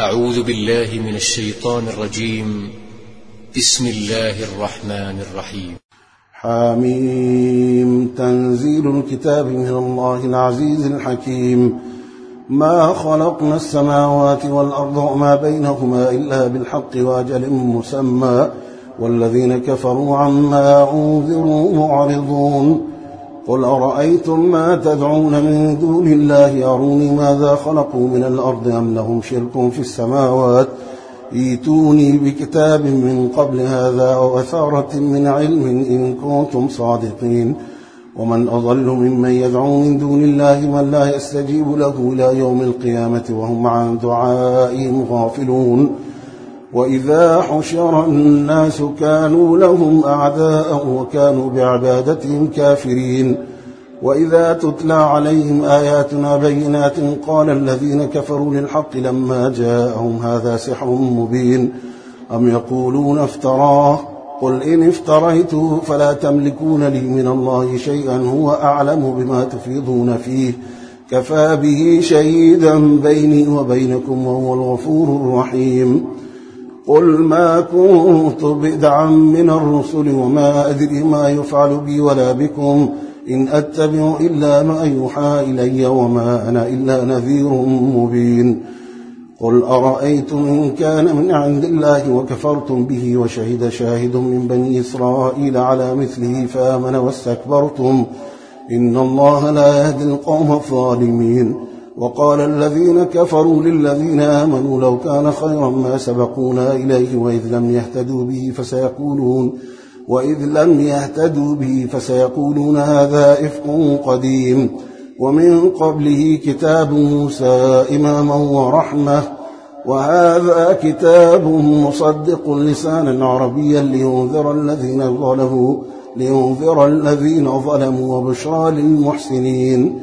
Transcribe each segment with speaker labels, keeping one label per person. Speaker 1: أعوذ بالله من الشيطان الرجيم بسم الله الرحمن الرحيم حميم تنزيل الكتاب من الله العزيز الحكيم ما خلقنا السماوات والأرض وما بينهما إلا بالحق وأجل مسمى والذين كفروا عما أنذروا معرضون قل أرأيتم ما تدعون من دون الله أروني ماذا خلقوا من الأرض أم لهم شرك في السماوات ايتوني بكتاب من قبل هذا أو أثارة من علم إن كنتم صادقين ومن أضل ممن يدعو من دون الله من لا يستجيب له إلى يوم القيامة وهم عن دعائهم غافلون وإذا حشر الناس كانوا لهم أعداء وكانوا بعبادتهم كافرين وإذا تتلى عليهم آياتنا بينات قال الذين كفروا للحق لما جاءهم هذا سحر مبين أم يقولون افتراه قل إن افتريته فلا تملكون لي من الله شيئا هو أعلم بما تفيضون فيه كفى به شهيدا بيني وبينكم وهو الغفور الرحيم قل ما كنت بدعا من الرسل وما أدري ما يفعل بي ولا بكم إن أتبع إلا ما يوحى إلي وما أنا إلا نذير مبين قل أرأيتم إن كان من عند الله وكفرتم به وشهد شاهد من بني إسرائيل على مثله فآمن واستكبرتم إن الله لا يهدي القوم الظالمين وقال الذين كفروا للذين آمنوا لو كان خيرا ما سبقونا إليه وإذ لم يهتدوا به فسيقولون وإذ لم يهتدوا به فسيقولون هذا إفق قديم ومن قبله كتاب موسى إماما ورحمة وهذا كتاب مصدق لسانا عربيا لينذر الذين ظلموا لينذر الذين ظلموا وبشرى للمحسنين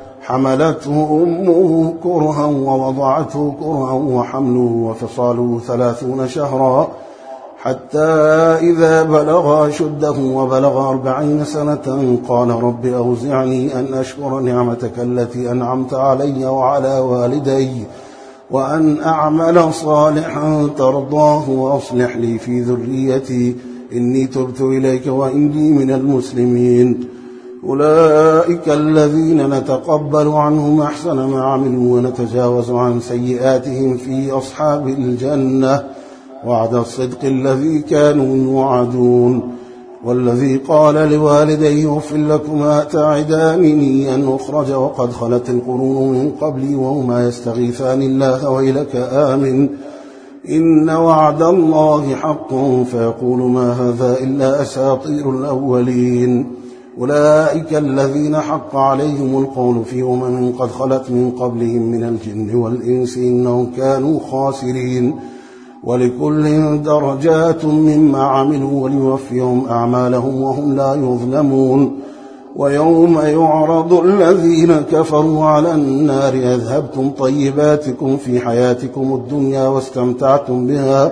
Speaker 1: حملته أمه كرها ووضعته كرها وحمله وفصاله ثلاثون شهرا حتى إذا بلغ شده وبلغ أربعين سنة قال رب أوزعني أن أشكر نعمتك التي أنعمت علي وعلى والدي وأن أعمل صالحا ترضاه وأصلح لي في ذريتي إني تبت إليك وإني من المسلمين أولئك الذين نتقبل عنهم أحسن ما عملوا ونتجاوز عن سيئاتهم في أصحاب الجنة وعد الصدق الذي كانوا يوعدون والذي قال لوالديه أفل لكما تعدانني أن أخرج وقد خلت القرون من قبلي وهما يستغيثان الله ويلك آمن إن وعد الله حق فيقول ما هذا إلا أساطير الأولين أولئك الذين حق عليهم القول في أمم قد خلت من قبلهم من الجن والإنس إنهم كانوا خاسرين ولكل درجات مما عملوا وليوفيهم أعمالهم وهم لا يظلمون ويوم يعرض الذين كفروا على النار أذهبتم طيباتكم في حياتكم الدنيا واستمتعتم بها واستمتعتم بها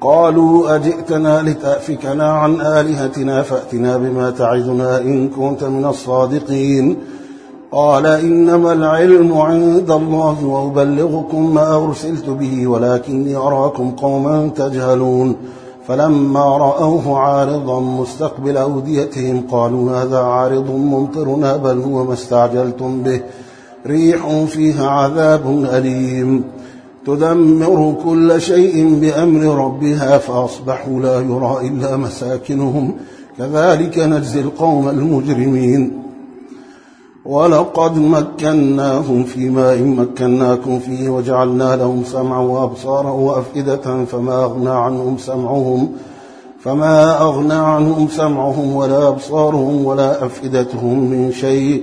Speaker 1: قالوا أجئتنا لتأفكنا عن آلهتنا فأتنا بما تعدنا إن كنت من الصادقين قال إنما العلم عند الله وأبلغكم ما أرسلت به ولكني أراكم قوما تجهلون فلما رأوه عارضا مستقبل أوديتهم قالوا هذا عارض ممطرنا بل هو ما استعجلتم به ريح فيها عذاب أليم تدمر كل شيء بأمر ربها فأصبحوا لا يرى إلا مساكنهم كذلك نجزي القوم المجرمين ولقد مكناهم فيما إن مكناكم فيه وجعلنا لهم سمعا وأبصارا وأفئدة فما أغنى عنهم سمعهم فما أغنى عنهم سمعهم ولا أبصارهم ولا أفئدتهم من شيء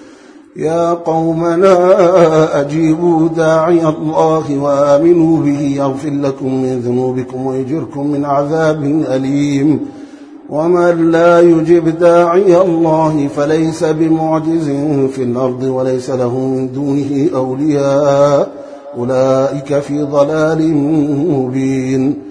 Speaker 1: يا قوم لا أجيبوا داعي الله وآمنوا به يغفر لكم من ذنوبكم ويجركم من عذاب أليم ومن لا يجب داعي الله فليس بمعجز في الأرض وليس له من دونه أولياء أولئك في ضلال مبين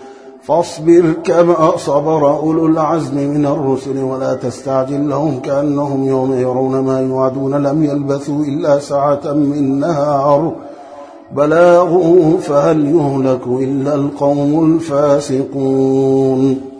Speaker 1: فاصبر كما صبر أولو العزم من الرسل ولا تستعجل لهم كأنهم يوم يرون ما يوعدون لم يلبثوا إلا ساعة من نهار بلاغه فهل يهلك إلا القوم الفاسقون